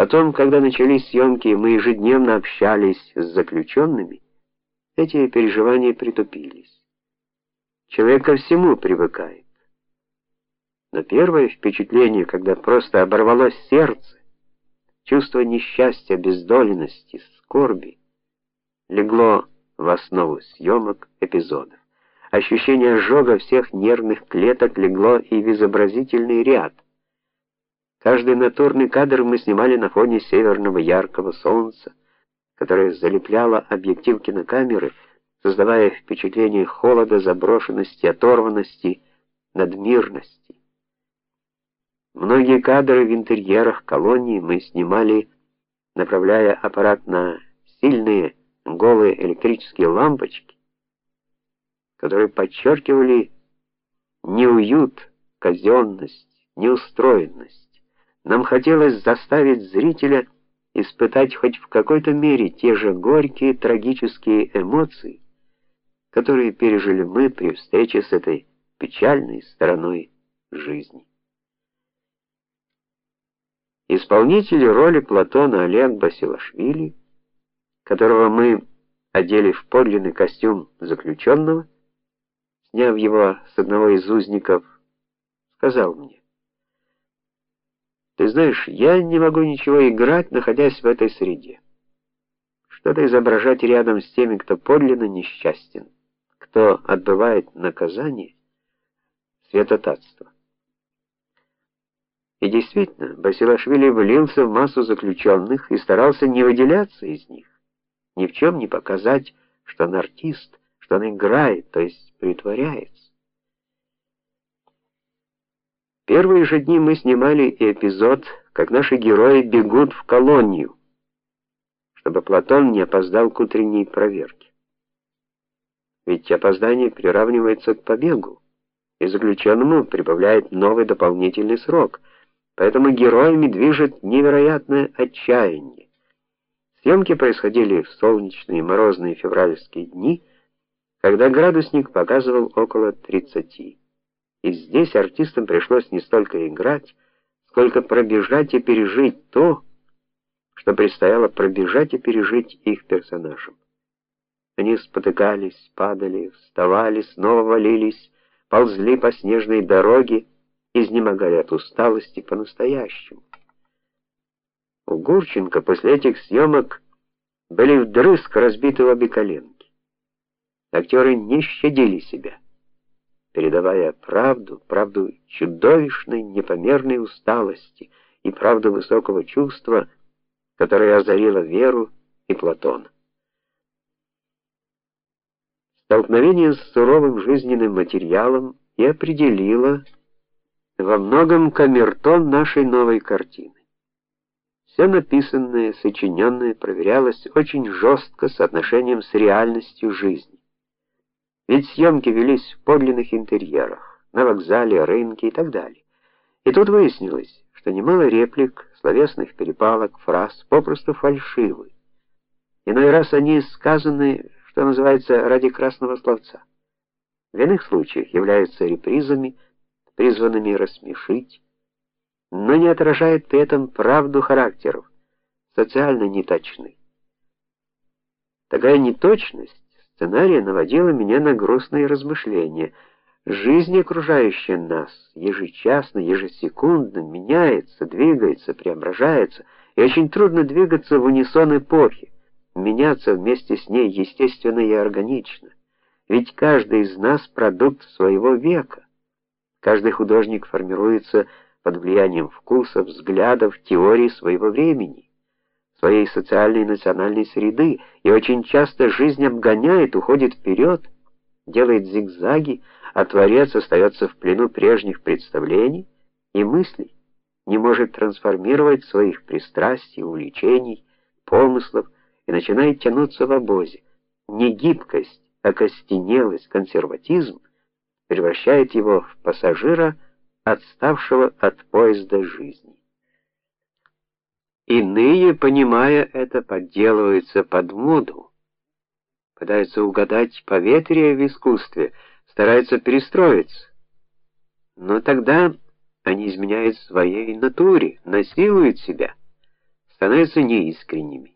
Потом, когда начались съемки, мы ежедневно общались с заключенными, эти переживания притупились. Человек ко всему привыкает. Но первое впечатление, когда просто оборвалось сердце, чувство несчастья, бездоленности, скорби, легло в основу съемок эпизодов. Ощущение ожога всех нервных клеток легло и в изобразительный ряд. Каждый натурный кадр мы снимали на фоне северного яркого солнца, которое залепляло объектив кинокамеры, создавая впечатление холода, заброшенности, оторванности, надмирности. Многие кадры в интерьерах колонии мы снимали, направляя аппарат на сильные голые электрические лампочки, которые подчеркивали неуют, казенность, неустроенность. Нам хотелось заставить зрителя испытать хоть в какой-то мере те же горькие, трагические эмоции, которые пережили мы при встрече с этой печальной стороной жизни. Исполнитель роли Платона Олег Басилашвили, которого мы одели в подлинный костюм заключенного, сняв его с одного из узников, сказал мне: "Ты знаешь, я не могу ничего играть, находясь в этой среде. Что-то изображать рядом с теми, кто подлинно несчастен, кто отбывает наказание, святотатство". И действительно, Басилашвили влился в массу заключенных и старался не выделяться из них, ни в чем не показать, что он артист, что он играет, то есть притворяется. Первые же дни мы снимали эпизод, как наши герои бегут в колонию, чтобы Платон не опоздал к утренней проверке. Ведь опоздание приравнивается к побегу, и заключенному прибавляет новый дополнительный срок. Поэтому героями движет невероятное отчаяние. Съемки происходили в солнечные морозные февральские дни, когда градусник показывал около 30. И здесь артистам пришлось не столько играть, сколько пробежать и пережить то, что предстояло пробежать и пережить их персонажам. Они спотыкались, падали, вставали, снова валились, ползли по снежной дороге, изнемогали от усталости по-настоящему. У Гурченко после этих съемок были вдрызг разбиты обе коленки. Актеры не щадили себя, передавая правду, правду чудовищной, непомерной усталости и правду высокого чувства, которое озарило Веру и Платона. Столкновение с суровым жизненным материалом и определило во многом камертон нашей новой картины. Все написанное, сочиненное проверялось очень жестко соотношением с реальностью жизни. Ведь съемки велись в подлинных интерьерах, на вокзале, рынке и так далее. И тут выяснилось, что немало реплик, словесных перепалок, фраз попросту фальшивы. Иной раз они сказаны, что называется, ради красного словца. В иных случаях являются репризами, призванными рассмешить, но не отражают при этом правду характеров, социально неточны. Такая неточность сценария наводила меня на грустные размышления. Жизнь окружающая нас ежечасно, ежесекундно меняется, двигается, преображается, и очень трудно двигаться в унисон эпохи, меняться вместе с ней естественно и органично. Ведь каждый из нас продукт своего века. Каждый художник формируется под влиянием вкусов, взглядов, теорий своего времени своей социальной и национальной среды, и очень часто жизнь обгоняет, уходит вперед, делает зигзаги, а творец остается в плену прежних представлений и мыслей, не может трансформировать своих пристрастий, увлечений, помыслов и начинает тянуться в обозе. Не гибкость, а костенелость, консерватизм превращает его в пассажира, отставшего от поезда жизни. Иные, понимая это, подделываются под моду, пытаются угадать поветрие в искусстве, стараются перестроиться. Но тогда они изменяют своей натуре, насилуют себя, становятся неискренними.